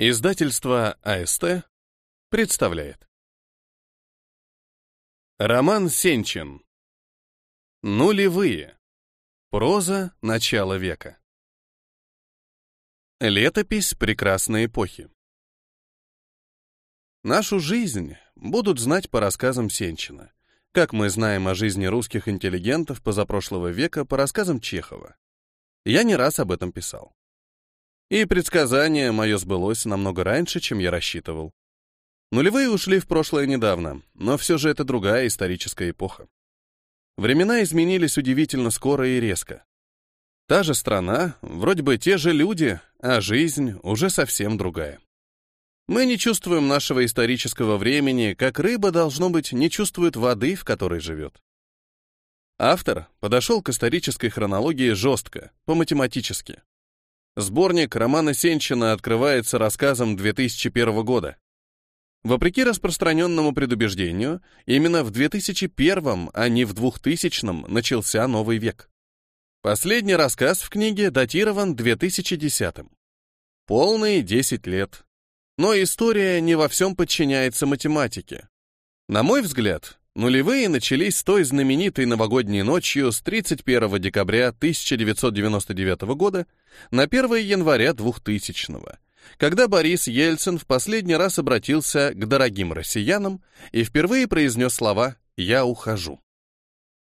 Издательство АСТ представляет. Роман Сенчин. Нулевые. Проза начала века. Летопись прекрасной эпохи. Нашу жизнь будут знать по рассказам Сенчина, как мы знаем о жизни русских интеллигентов позапрошлого века по рассказам Чехова. Я не раз об этом писал. И предсказание мое сбылось намного раньше, чем я рассчитывал. Нулевые ушли в прошлое недавно, но все же это другая историческая эпоха. Времена изменились удивительно скоро и резко. Та же страна, вроде бы те же люди, а жизнь уже совсем другая. Мы не чувствуем нашего исторического времени, как рыба, должно быть, не чувствует воды, в которой живет. Автор подошел к исторической хронологии жестко, по-математически. Сборник романа Сенчина открывается рассказом 2001 года. Вопреки распространенному предубеждению, именно в 2001, а не в 2000 начался новый век. Последний рассказ в книге датирован 2010 -м. Полные 10 лет. Но история не во всем подчиняется математике. На мой взгляд, Нулевые начались с той знаменитой новогодней ночью с 31 декабря 1999 года на 1 января 2000 когда Борис Ельцин в последний раз обратился к дорогим россиянам и впервые произнес слова «Я ухожу».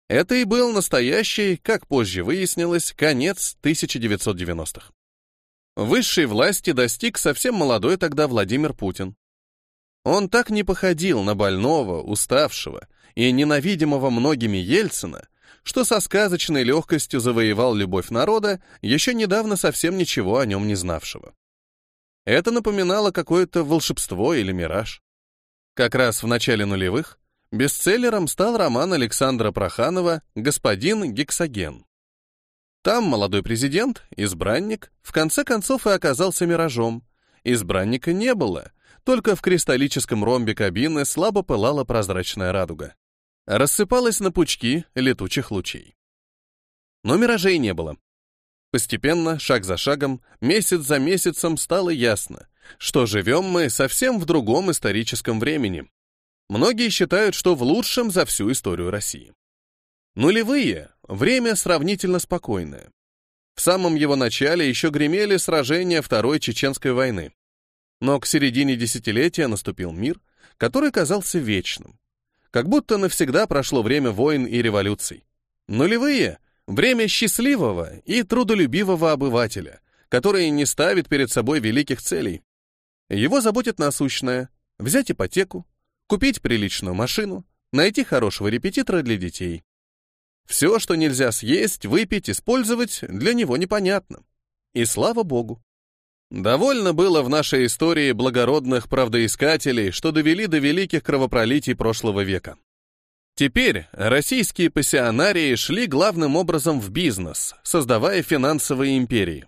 Это и был настоящий, как позже выяснилось, конец 1990-х. Высшей власти достиг совсем молодой тогда Владимир Путин. Он так не походил на больного, уставшего и ненавидимого многими Ельцина, что со сказочной легкостью завоевал любовь народа, еще недавно совсем ничего о нем не знавшего. Это напоминало какое-то волшебство или мираж. Как раз в начале нулевых бестселлером стал роман Александра Проханова «Господин Гексоген». Там молодой президент, избранник, в конце концов и оказался миражом. Избранника не было, только в кристаллическом ромбе кабины слабо пылала прозрачная радуга. Рассыпалась на пучки летучих лучей. Но миражей не было. Постепенно, шаг за шагом, месяц за месяцем стало ясно, что живем мы совсем в другом историческом времени. Многие считают, что в лучшем за всю историю России. Нулевые — время сравнительно спокойное. В самом его начале еще гремели сражения Второй Чеченской войны. Но к середине десятилетия наступил мир, который казался вечным. Как будто навсегда прошло время войн и революций. Нулевые — время счастливого и трудолюбивого обывателя, который не ставит перед собой великих целей. Его заботит насущное — взять ипотеку, купить приличную машину, найти хорошего репетитора для детей. Все, что нельзя съесть, выпить, использовать, для него непонятно. И слава богу. Довольно было в нашей истории благородных правдоискателей, что довели до великих кровопролитий прошлого века. Теперь российские пассионарии шли главным образом в бизнес, создавая финансовые империи.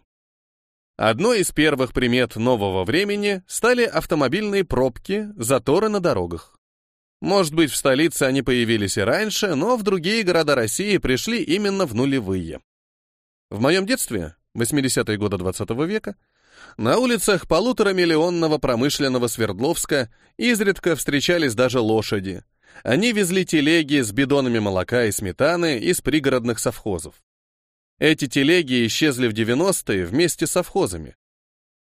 Одной из первых примет нового времени стали автомобильные пробки, заторы на дорогах. Может быть, в столице они появились и раньше, но в другие города России пришли именно в нулевые. В моем детстве, 80-е годы 20 -го века, на улицах полуторамиллионного промышленного Свердловска изредка встречались даже лошади. Они везли телеги с бидонами молока и сметаны из пригородных совхозов. Эти телеги исчезли в 90-е вместе с совхозами.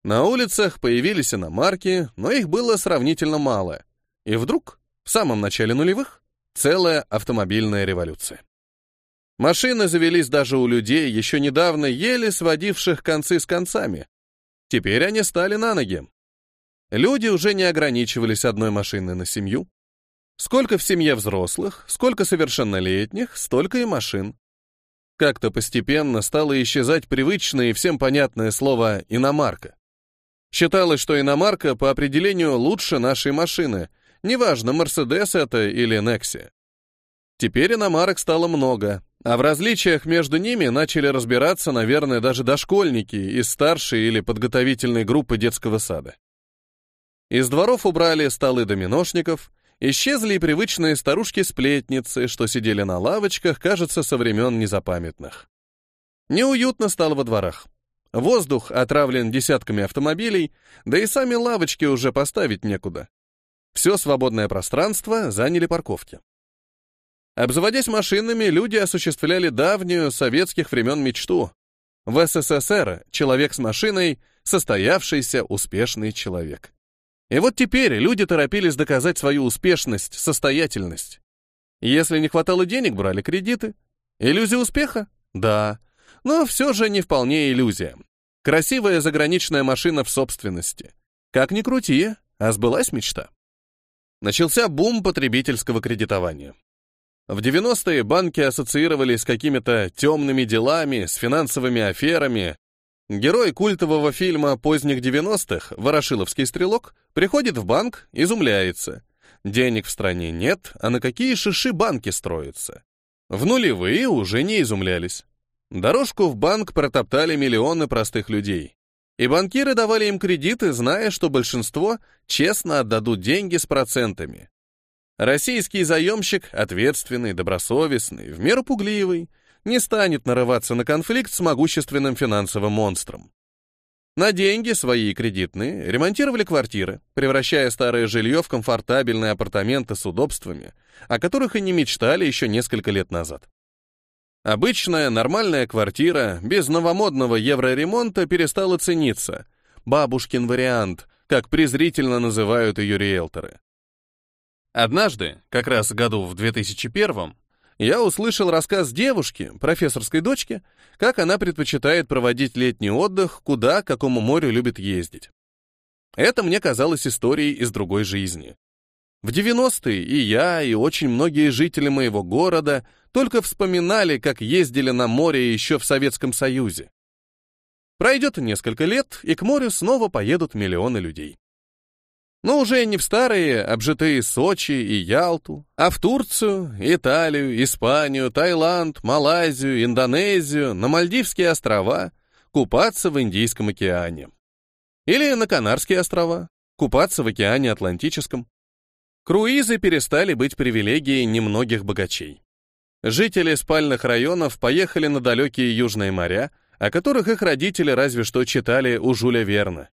На улицах появились иномарки, но их было сравнительно мало. И вдруг, в самом начале нулевых, целая автомобильная революция. Машины завелись даже у людей, еще недавно еле сводивших концы с концами, Теперь они стали на ноги. Люди уже не ограничивались одной машиной на семью. Сколько в семье взрослых, сколько совершеннолетних, столько и машин. Как-то постепенно стало исчезать привычное и всем понятное слово «иномарка». Считалось, что иномарка по определению лучше нашей машины, неважно, Мерседес это или Некси. Теперь иномарок стало много, а в различиях между ними начали разбираться, наверное, даже дошкольники из старшей или подготовительной группы детского сада. Из дворов убрали столы доминошников, исчезли и привычные старушки-сплетницы, что сидели на лавочках, кажется, со времен незапамятных. Неуютно стало во дворах. Воздух отравлен десятками автомобилей, да и сами лавочки уже поставить некуда. Все свободное пространство заняли парковки. Обзаводясь машинами, люди осуществляли давнюю советских времен мечту. В СССР человек с машиной — состоявшийся успешный человек. И вот теперь люди торопились доказать свою успешность, состоятельность. Если не хватало денег, брали кредиты. Иллюзия успеха? Да. Но все же не вполне иллюзия. Красивая заграничная машина в собственности. Как ни крути, а сбылась мечта. Начался бум потребительского кредитования. В 90-е банки ассоциировались с какими-то темными делами, с финансовыми аферами. Герой культового фильма поздних 90-х, Ворошиловский стрелок, приходит в банк, изумляется. Денег в стране нет, а на какие шиши банки строятся? В нулевые уже не изумлялись. Дорожку в банк протоптали миллионы простых людей. И банкиры давали им кредиты, зная, что большинство честно отдадут деньги с процентами. Российский заемщик, ответственный, добросовестный, в меру пугливый, не станет нарываться на конфликт с могущественным финансовым монстром. На деньги, свои кредитные, ремонтировали квартиры, превращая старое жилье в комфортабельные апартаменты с удобствами, о которых и не мечтали еще несколько лет назад. Обычная, нормальная квартира, без новомодного евроремонта перестала цениться. Бабушкин вариант, как презрительно называют ее риэлторы. Однажды, как раз году в 2001 я услышал рассказ девушки, профессорской дочки, как она предпочитает проводить летний отдых, куда, к какому морю любит ездить. Это мне казалось историей из другой жизни. В 90-е и я, и очень многие жители моего города только вспоминали, как ездили на море еще в Советском Союзе. Пройдет несколько лет, и к морю снова поедут миллионы людей. Но уже не в старые, обжитые Сочи и Ялту, а в Турцию, Италию, Испанию, Таиланд, Малайзию, Индонезию, на Мальдивские острова, купаться в Индийском океане. Или на Канарские острова, купаться в океане Атлантическом. Круизы перестали быть привилегией немногих богачей. Жители спальных районов поехали на далекие южные моря, о которых их родители разве что читали у Жюля Верна.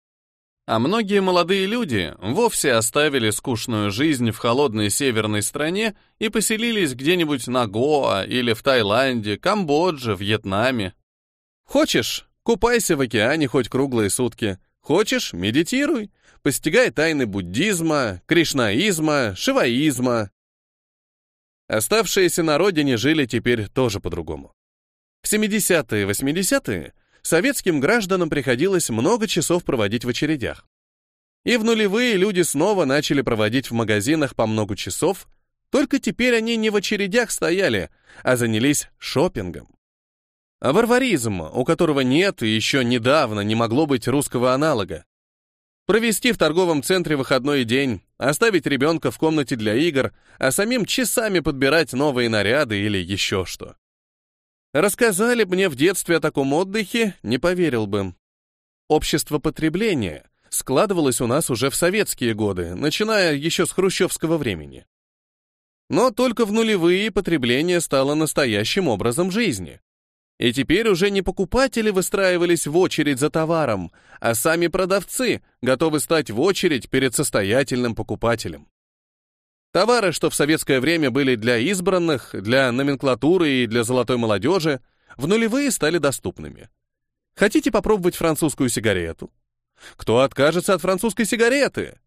А многие молодые люди вовсе оставили скучную жизнь в холодной северной стране и поселились где-нибудь на Гоа или в Таиланде, Камбодже, Вьетнаме. Хочешь, купайся в океане хоть круглые сутки. Хочешь, медитируй, постигай тайны буддизма, кришнаизма, шиваизма. Оставшиеся на родине жили теперь тоже по-другому. В 70-е и 80-е советским гражданам приходилось много часов проводить в очередях. И в нулевые люди снова начали проводить в магазинах по много часов, только теперь они не в очередях стояли, а занялись шопингом. А варваризм, у которого нет и еще недавно не могло быть русского аналога. Провести в торговом центре выходной день, оставить ребенка в комнате для игр, а самим часами подбирать новые наряды или еще что. Рассказали мне в детстве о таком отдыхе, не поверил бы. Общество потребления складывалось у нас уже в советские годы, начиная еще с хрущевского времени. Но только в нулевые потребление стало настоящим образом жизни. И теперь уже не покупатели выстраивались в очередь за товаром, а сами продавцы готовы стать в очередь перед состоятельным покупателем. Товары, что в советское время были для избранных, для номенклатуры и для золотой молодежи, в нулевые стали доступными. Хотите попробовать французскую сигарету? Кто откажется от французской сигареты?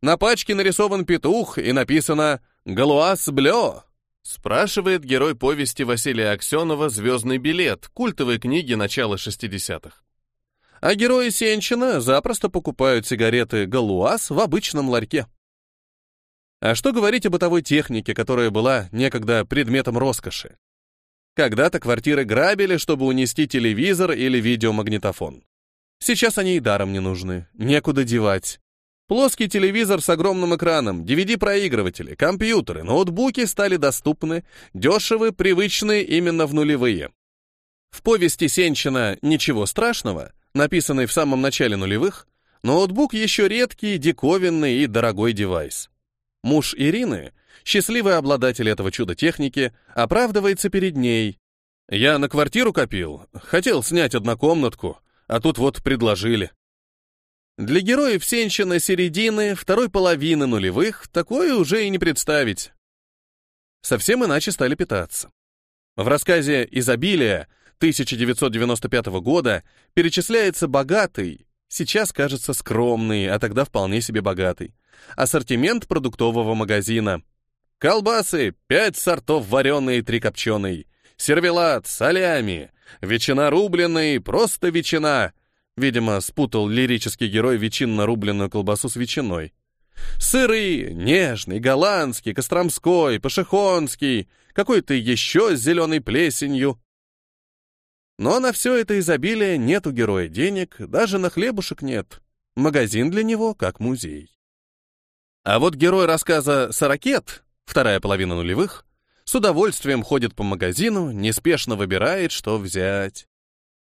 На пачке нарисован петух и написано «Галуас Блё». Спрашивает герой повести Василия Аксенова «Звездный билет» культовой книги начала 60-х. А герои Сенчина запросто покупают сигареты «Галуас» в обычном ларьке. А что говорить о бытовой технике, которая была некогда предметом роскоши? Когда-то квартиры грабили, чтобы унести телевизор или видеомагнитофон. Сейчас они и даром не нужны, некуда девать. Плоский телевизор с огромным экраном, DVD-проигрыватели, компьютеры, ноутбуки стали доступны, дешевы, привычны именно в нулевые. В повести Сенчина «Ничего страшного», написанной в самом начале нулевых, ноутбук еще редкий, диковинный и дорогой девайс. Муж Ирины, счастливый обладатель этого чуда техники, оправдывается перед ней. «Я на квартиру копил, хотел снять однокомнатку, а тут вот предложили. Для героев Сенщина середины, второй половины нулевых такое уже и не представить. Совсем иначе стали питаться. В рассказе «Изобилие» 1995 года перечисляется богатый, сейчас кажется скромный, а тогда вполне себе богатый, ассортимент продуктового магазина. Колбасы, пять сортов вареные и три копченые, сервелат, солями, ветчина рубленая и просто ветчина. Видимо, спутал лирический герой ветчинно-рубленную колбасу с ветчиной. Сыры, нежный, голландский, костромской, пашихонский, какой-то еще с зеленой плесенью. Но на все это изобилие нет у героя денег, даже на хлебушек нет. Магазин для него как музей. А вот герой рассказа «Сорокет», вторая половина нулевых, с удовольствием ходит по магазину, неспешно выбирает, что взять.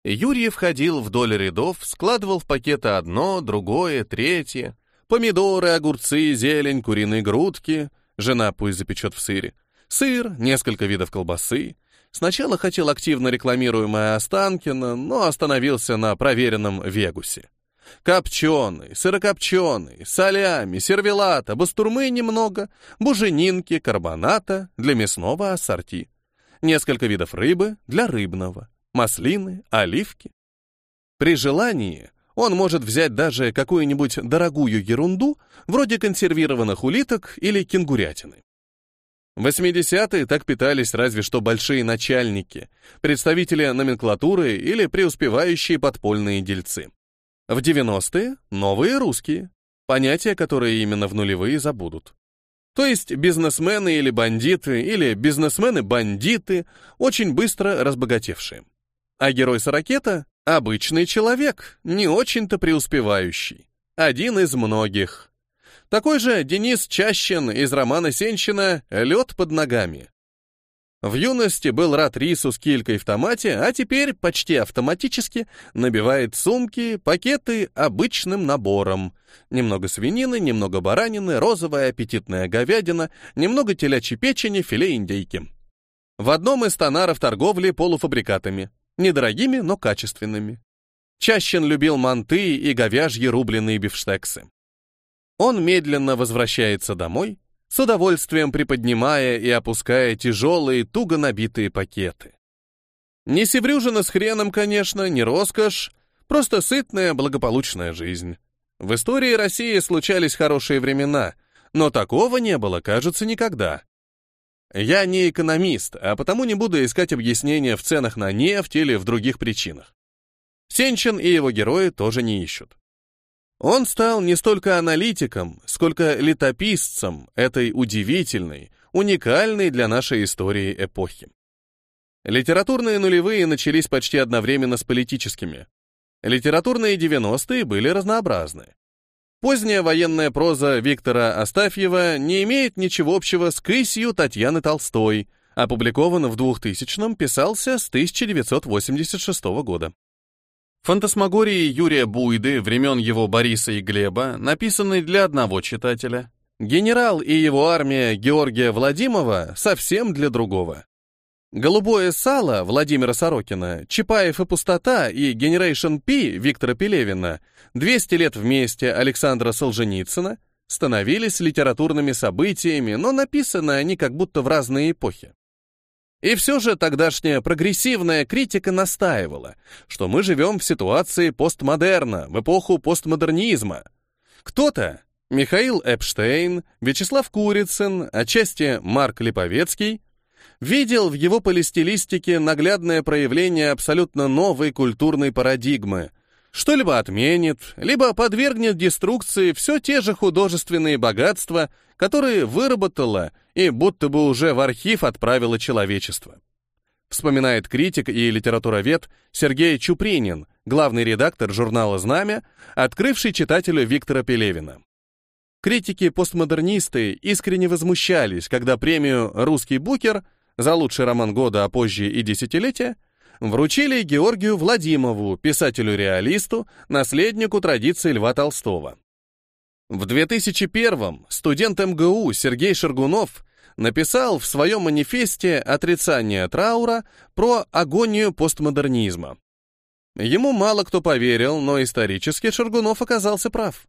Юрий входил вдоль рядов, складывал в пакеты одно, другое, третье. Помидоры, огурцы, зелень, куриные грудки. Жена пусть запечет в сыре. Сыр, несколько видов колбасы. Сначала хотел активно рекламируемое Останкино, но остановился на проверенном Вегусе. Копченый, сырокопченый, солями, сервелата, бастурмы немного, буженинки, карбоната для мясного ассорти. Несколько видов рыбы для рыбного, маслины, оливки. При желании он может взять даже какую-нибудь дорогую ерунду, вроде консервированных улиток или кенгурятины. 80-е так питались разве что большие начальники, представители номенклатуры или преуспевающие подпольные дельцы. В 90-е — новые русские, понятия, которые именно в нулевые забудут. То есть бизнесмены или бандиты, или бизнесмены-бандиты, очень быстро разбогатевшие. А герой Сорокета — обычный человек, не очень-то преуспевающий. Один из многих. Такой же Денис Чащин из романа Сенщина «Лед под ногами». В юности был рад рису с килькой в томате, а теперь почти автоматически набивает сумки, пакеты обычным набором. Немного свинины, немного баранины, розовая аппетитная говядина, немного телячьей печени, филе индейки. В одном из тонаров торговли полуфабрикатами. Недорогими, но качественными. Чащин любил манты и говяжьи рубленые бифштексы. Он медленно возвращается домой, с удовольствием приподнимая и опуская тяжелые, туго набитые пакеты. Не севрюжина с хреном, конечно, не роскошь, просто сытная, благополучная жизнь. В истории России случались хорошие времена, но такого не было, кажется, никогда. Я не экономист, а потому не буду искать объяснения в ценах на нефть или в других причинах. Сенчин и его герои тоже не ищут. Он стал не столько аналитиком, сколько летописцем этой удивительной, уникальной для нашей истории эпохи. Литературные нулевые начались почти одновременно с политическими. Литературные 90-е были разнообразны. Поздняя военная проза Виктора Астафьева не имеет ничего общего с «Кысью» Татьяны Толстой, опубликован в 2000-м, писался с 1986 года. Фантасмагории Юрия Буйды времен его Бориса и Глеба написаны для одного читателя. Генерал и его армия Георгия Владимова совсем для другого. «Голубое сало» Владимира Сорокина, «Чапаев и пустота» и «Генерейшн Пи» Виктора Пелевина, «200 лет вместе» Александра Солженицына становились литературными событиями, но написаны они как будто в разные эпохи. И все же тогдашняя прогрессивная критика настаивала, что мы живем в ситуации постмодерна, в эпоху постмодернизма. Кто-то, Михаил Эпштейн, Вячеслав Курицын, отчасти Марк Липовецкий, видел в его полистилистике наглядное проявление абсолютно новой культурной парадигмы, что либо отменит, либо подвергнет деструкции все те же художественные богатства, которые выработало и будто бы уже в архив отправило человечество. Вспоминает критик и литературовед Сергей Чупринин, главный редактор журнала «Знамя», открывший читателю Виктора Пелевина. Критики-постмодернисты искренне возмущались, когда премию «Русский букер» за лучший роман года, а позже и десятилетия, вручили Георгию Владимову, писателю-реалисту, наследнику традиции Льва Толстого. В 2001-м студент МГУ Сергей Шаргунов написал в своем манифесте «Отрицание траура» про агонию постмодернизма. Ему мало кто поверил, но исторически Шаргунов оказался прав.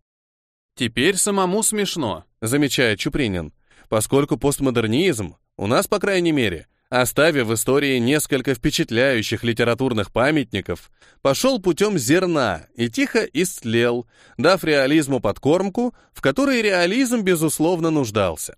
Теперь самому смешно, замечает Чупринин, поскольку постмодернизм, у нас, по крайней мере, оставив в истории несколько впечатляющих литературных памятников, пошел путем зерна и тихо истлел, дав реализму подкормку, в которой реализм, безусловно, нуждался.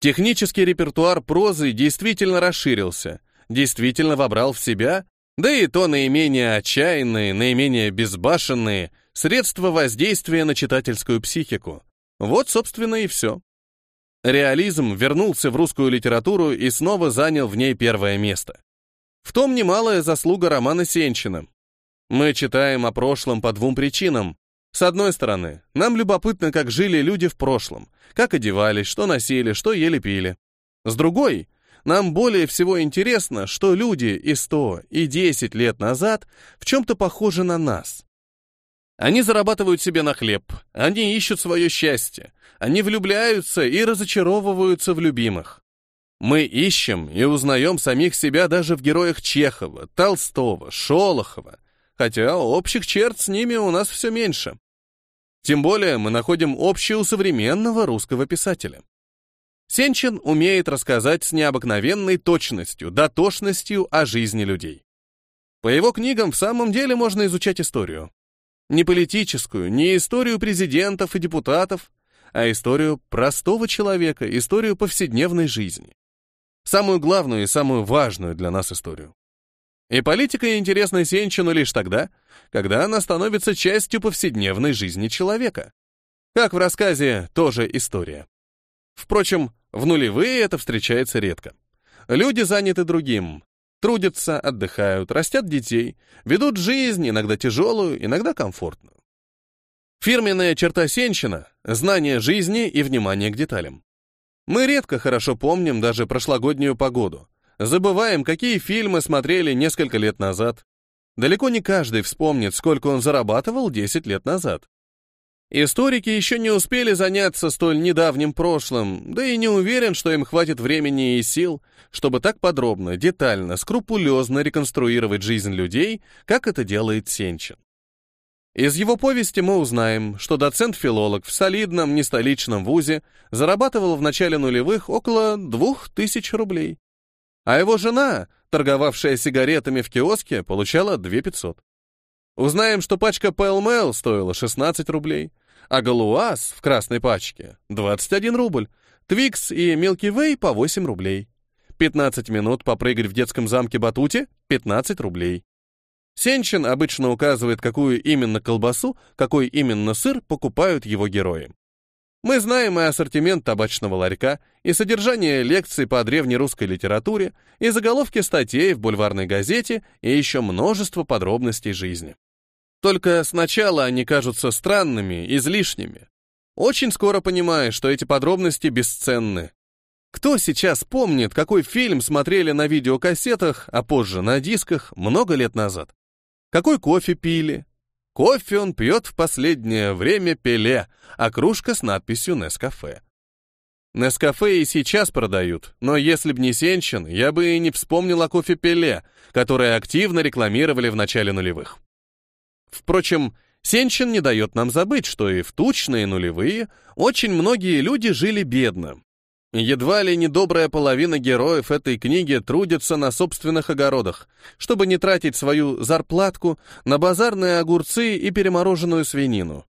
Технический репертуар прозы действительно расширился, действительно вобрал в себя, да и то наименее отчаянные, наименее безбашенные средства воздействия на читательскую психику. Вот, собственно, и все. Реализм вернулся в русскую литературу и снова занял в ней первое место. В том немалая заслуга романа Сенчина. Мы читаем о прошлом по двум причинам. С одной стороны, нам любопытно, как жили люди в прошлом, как одевались, что носили, что ели-пили. С другой, нам более всего интересно, что люди и сто, и десять лет назад в чем-то похожи на нас. Они зарабатывают себе на хлеб, они ищут свое счастье, они влюбляются и разочаровываются в любимых. Мы ищем и узнаем самих себя даже в героях Чехова, Толстого, Шолохова, хотя общих черт с ними у нас все меньше. Тем более мы находим общее у современного русского писателя. Сенчин умеет рассказать с необыкновенной точностью, дотошностью о жизни людей. По его книгам в самом деле можно изучать историю. Не политическую, не историю президентов и депутатов, а историю простого человека, историю повседневной жизни. Самую главную и самую важную для нас историю. И политика интересна Сенчину лишь тогда, когда она становится частью повседневной жизни человека. Как в рассказе «Тоже история». Впрочем, в нулевые это встречается редко. Люди заняты другим, Трудятся, отдыхают, растят детей, ведут жизнь, иногда тяжелую, иногда комфортную. Фирменная черта Сенщина — знание жизни и внимание к деталям. Мы редко хорошо помним даже прошлогоднюю погоду, забываем, какие фильмы смотрели несколько лет назад. Далеко не каждый вспомнит, сколько он зарабатывал 10 лет назад. Историки еще не успели заняться столь недавним прошлым, да и не уверен, что им хватит времени и сил, чтобы так подробно, детально, скрупулезно реконструировать жизнь людей, как это делает Сенчин. Из его повести мы узнаем, что доцент-филолог в солидном нестоличном вузе зарабатывал в начале нулевых около двух тысяч рублей, а его жена, торговавшая сигаретами в киоске, получала 2500. Узнаем, что пачка Pale стоила 16 рублей, а Галуаз в красной пачке — 21 рубль, Твикс и Milky Way по 8 рублей. 15 минут попрыгать в детском замке Батуте — 15 рублей. Сенчин обычно указывает, какую именно колбасу, какой именно сыр покупают его герои. Мы знаем и ассортимент табачного ларька, и содержание лекций по древнерусской литературе, и заголовки статей в бульварной газете, и еще множество подробностей жизни. Только сначала они кажутся странными, излишними. Очень скоро понимаешь, что эти подробности бесценны. Кто сейчас помнит, какой фильм смотрели на видеокассетах, а позже на дисках, много лет назад? Какой кофе пили? Кофе он пьет в последнее время пеле, а кружка с надписью «Нескафе». Нескафе и сейчас продают, но если б не Сенчин, я бы и не вспомнил о кофе Пеле, который активно рекламировали в начале нулевых. Впрочем, Сенчин не дает нам забыть, что и в тучные нулевые очень многие люди жили бедно. Едва ли не добрая половина героев этой книги трудятся на собственных огородах, чтобы не тратить свою зарплатку на базарные огурцы и перемороженную свинину.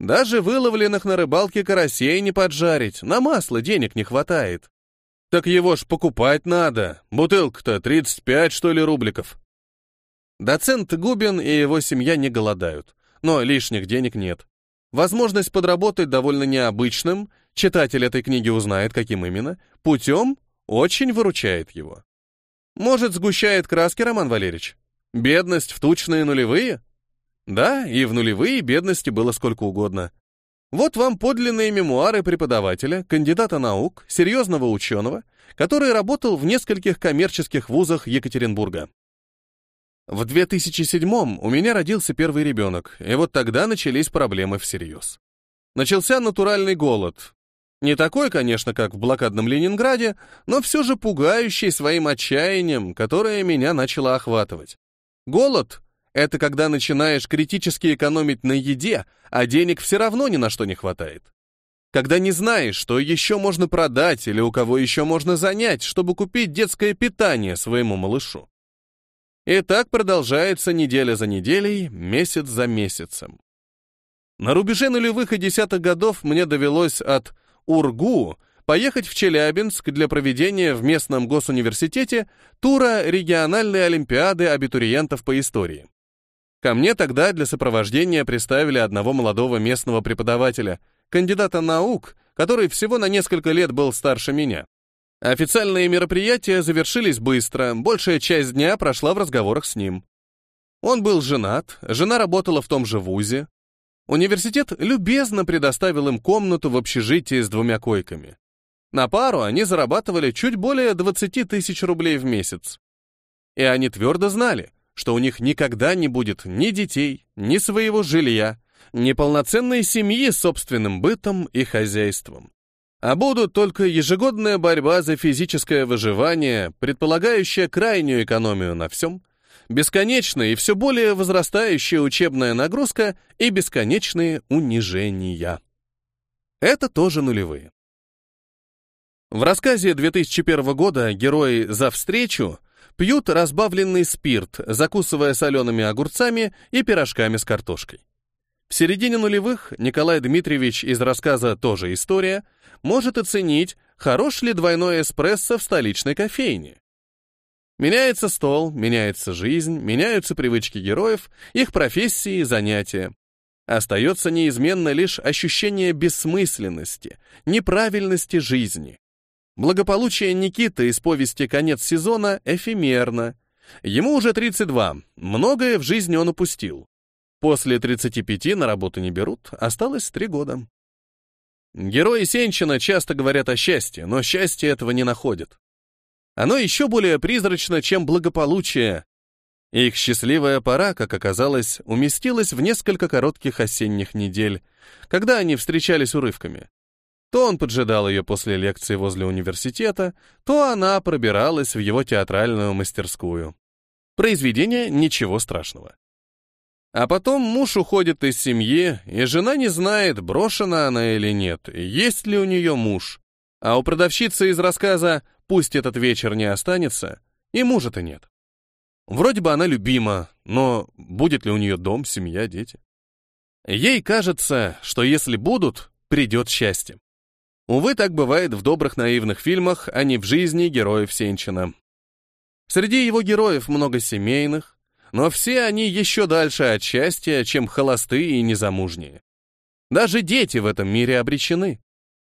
Даже выловленных на рыбалке карасей не поджарить, на масло денег не хватает. Так его ж покупать надо, бутылка-то 35, что ли, рубликов. Доцент Губин и его семья не голодают, но лишних денег нет. Возможность подработать довольно необычным, читатель этой книги узнает, каким именно, путем очень выручает его. Может, сгущает краски, Роман Валерьевич? Бедность в тучные нулевые? Да, и в нулевые бедности было сколько угодно. Вот вам подлинные мемуары преподавателя, кандидата наук, серьезного ученого, который работал в нескольких коммерческих вузах Екатеринбурга. В 2007-м у меня родился первый ребенок, и вот тогда начались проблемы всерьез. Начался натуральный голод. Не такой, конечно, как в блокадном Ленинграде, но все же пугающий своим отчаянием, которое меня начало охватывать. Голод Это когда начинаешь критически экономить на еде, а денег все равно ни на что не хватает. Когда не знаешь, что еще можно продать или у кого еще можно занять, чтобы купить детское питание своему малышу. И так продолжается неделя за неделей, месяц за месяцем. На рубеже нулевых и десятых годов мне довелось от Ургу поехать в Челябинск для проведения в местном госуниверситете тура региональной олимпиады абитуриентов по истории. Ко мне тогда для сопровождения представили одного молодого местного преподавателя, кандидата наук, который всего на несколько лет был старше меня. Официальные мероприятия завершились быстро, большая часть дня прошла в разговорах с ним. Он был женат, жена работала в том же вузе. Университет любезно предоставил им комнату в общежитии с двумя койками. На пару они зарабатывали чуть более 20 тысяч рублей в месяц. И они твердо знали, что у них никогда не будет ни детей, ни своего жилья, ни полноценной семьи с собственным бытом и хозяйством. А будут только ежегодная борьба за физическое выживание, предполагающая крайнюю экономию на всем, бесконечная и все более возрастающая учебная нагрузка и бесконечные унижения. Это тоже нулевые. В рассказе 2001 года герои «За встречу» пьют разбавленный спирт, закусывая солеными огурцами и пирожками с картошкой. В середине нулевых Николай Дмитриевич из рассказа «Тоже история» может оценить, хорош ли двойной эспрессо в столичной кофейне. Меняется стол, меняется жизнь, меняются привычки героев, их профессии и занятия. Остается неизменно лишь ощущение бессмысленности, неправильности жизни. Благополучие Никиты из повести «Конец сезона» эфемерно. Ему уже 32, многое в жизни он упустил. После 35 на работу не берут, осталось 3 года. Герои Сенчина часто говорят о счастье, но счастье этого не находят. Оно еще более призрачно, чем благополучие. Их счастливая пора, как оказалось, уместилась в несколько коротких осенних недель, когда они встречались урывками. То он поджидал ее после лекции возле университета, то она пробиралась в его театральную мастерскую. Произведение ничего страшного. А потом муж уходит из семьи, и жена не знает, брошена она или нет, есть ли у нее муж. А у продавщицы из рассказа «Пусть этот вечер не останется» и мужа-то нет. Вроде бы она любима, но будет ли у нее дом, семья, дети? Ей кажется, что если будут, придет счастье. Увы, так бывает в добрых наивных фильмах, а не в жизни героев Сенчина. Среди его героев много семейных, но все они еще дальше от счастья, чем холостые и незамужние. Даже дети в этом мире обречены.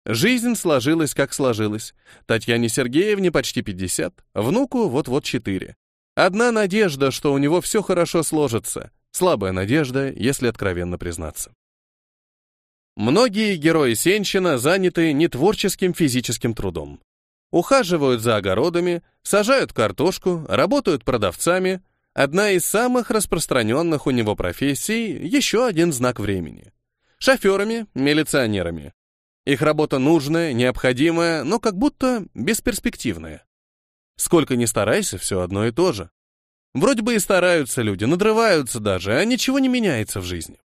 Жизнь сложилась, как сложилась. Татьяне Сергеевне почти 50, внуку вот-вот 4. Одна надежда, что у него все хорошо сложится. Слабая надежда, если откровенно признаться. Многие герои Сенчина заняты не творческим физическим трудом. Ухаживают за огородами, сажают картошку, работают продавцами. Одна из самых распространенных у него профессий — еще один знак времени. Шоферами, милиционерами. Их работа нужная, необходимая, но как будто бесперспективная. Сколько ни старайся, все одно и то же. Вроде бы и стараются люди, надрываются даже, а ничего не меняется в жизни.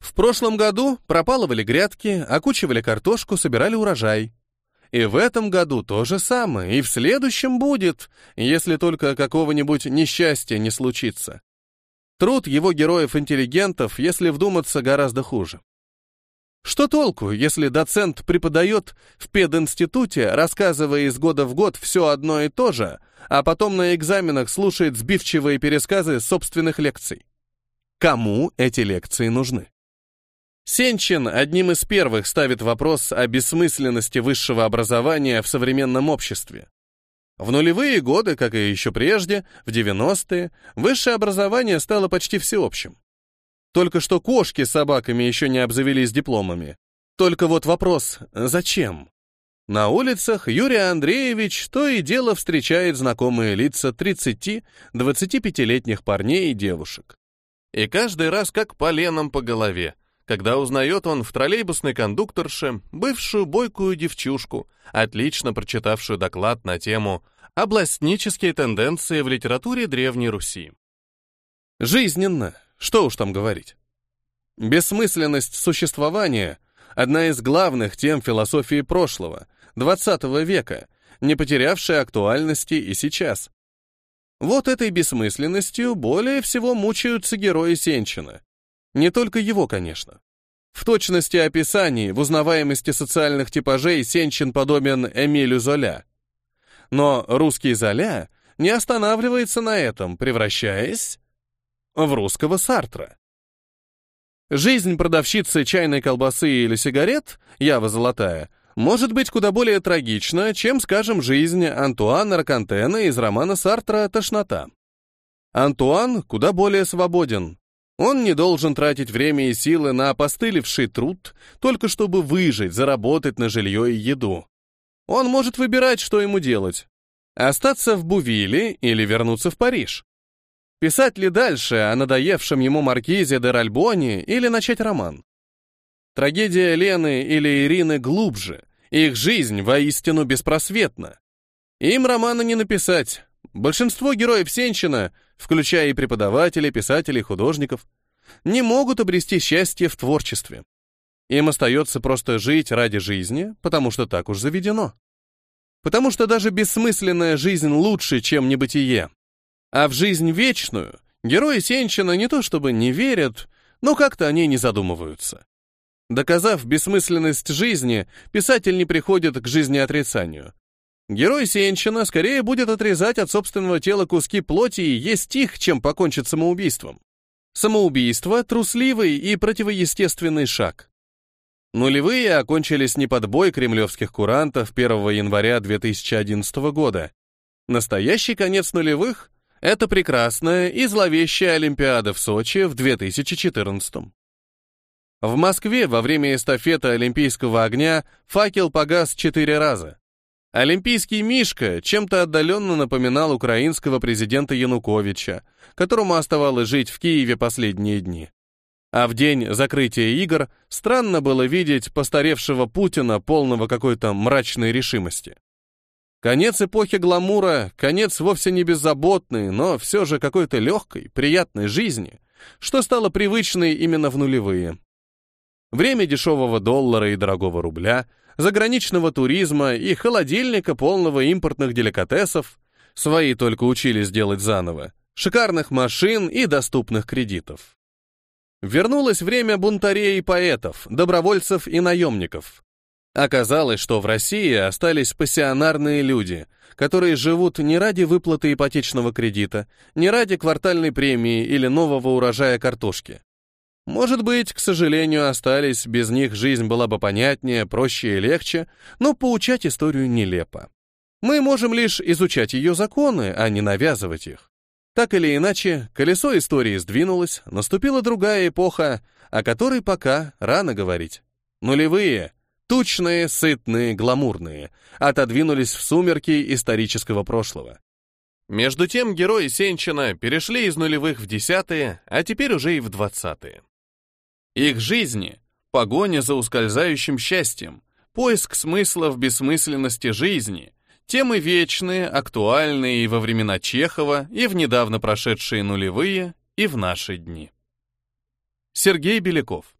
В прошлом году пропалывали грядки, окучивали картошку, собирали урожай. И в этом году то же самое, и в следующем будет, если только какого-нибудь несчастья не случится. Труд его героев-интеллигентов, если вдуматься, гораздо хуже. Что толку, если доцент преподает в пединституте, рассказывая из года в год все одно и то же, а потом на экзаменах слушает сбивчивые пересказы собственных лекций? Кому эти лекции нужны? Сенчин одним из первых ставит вопрос о бессмысленности высшего образования в современном обществе. В нулевые годы, как и еще прежде, в 90-е, высшее образование стало почти всеобщим. Только что кошки с собаками еще не обзавелись дипломами. Только вот вопрос «зачем?». На улицах Юрий Андреевич то и дело встречает знакомые лица 30-25-летних парней и девушек. И каждый раз как поленом по голове когда узнает он в троллейбусной кондукторше бывшую бойкую девчушку, отлично прочитавшую доклад на тему «Областнические тенденции в литературе Древней Руси». Жизненно, что уж там говорить. Бессмысленность существования — одна из главных тем философии прошлого, XX века, не потерявшая актуальности и сейчас. Вот этой бессмысленностью более всего мучаются герои Сенчина. Не только его, конечно. В точности описаний, в узнаваемости социальных типажей Сенчин подобен Эмилю Золя. Но русский Золя не останавливается на этом, превращаясь в русского Сартра. Жизнь продавщицы чайной колбасы или сигарет, ява золотая, может быть куда более трагична, чем, скажем, жизнь Антуана Ракантена из романа Сартра «Тошнота». Антуан куда более свободен, он не должен тратить время и силы на опостылевший труд, только чтобы выжить, заработать на жилье и еду. Он может выбирать, что ему делать. Остаться в Бувиле или вернуться в Париж. Писать ли дальше о надоевшем ему маркизе де Ральбоне или начать роман? Трагедия Лены или Ирины глубже, их жизнь воистину беспросветна. Им романа не написать. Большинство героев Сенчина включая и преподавателей, писателей, художников, не могут обрести счастье в творчестве. Им остается просто жить ради жизни, потому что так уж заведено. Потому что даже бессмысленная жизнь лучше, чем небытие. А в жизнь вечную герои Сенчина не то чтобы не верят, но как-то они не задумываются. Доказав бессмысленность жизни, писатель не приходит к жизнеотрицанию. Герой Сенчина скорее будет отрезать от собственного тела куски плоти и есть их, чем покончить самоубийством. Самоубийство — трусливый и противоестественный шаг. Нулевые окончились не под бой кремлевских курантов 1 января 2011 года. Настоящий конец нулевых — это прекрасная и зловещая Олимпиада в Сочи в 2014 В Москве во время эстафеты Олимпийского огня факел погас четыре раза. Олимпийский Мишка чем-то отдаленно напоминал украинского президента Януковича, которому оставалось жить в Киеве последние дни. А в день закрытия игр странно было видеть постаревшего Путина, полного какой-то мрачной решимости. Конец эпохи гламура, конец вовсе не беззаботный, но все же какой-то легкой, приятной жизни, что стало привычной именно в нулевые. Время дешевого доллара и дорогого рубля — заграничного туризма и холодильника, полного импортных деликатесов, свои только учились делать заново, шикарных машин и доступных кредитов. Вернулось время бунтарей и поэтов, добровольцев и наемников. Оказалось, что в России остались пассионарные люди, которые живут не ради выплаты ипотечного кредита, не ради квартальной премии или нового урожая картошки. Может быть, к сожалению, остались, без них жизнь была бы понятнее, проще и легче, но поучать историю нелепо. Мы можем лишь изучать ее законы, а не навязывать их. Так или иначе, колесо истории сдвинулось, наступила другая эпоха, о которой пока рано говорить. Нулевые, тучные, сытные, гламурные, отодвинулись в сумерки исторического прошлого. Между тем герои Сенчина перешли из нулевых в десятые, а теперь уже и в двадцатые. Их жизни — погоня за ускользающим счастьем, поиск смысла в бессмысленности жизни, темы вечные, актуальные и во времена Чехова, и в недавно прошедшие нулевые, и в наши дни. Сергей Беляков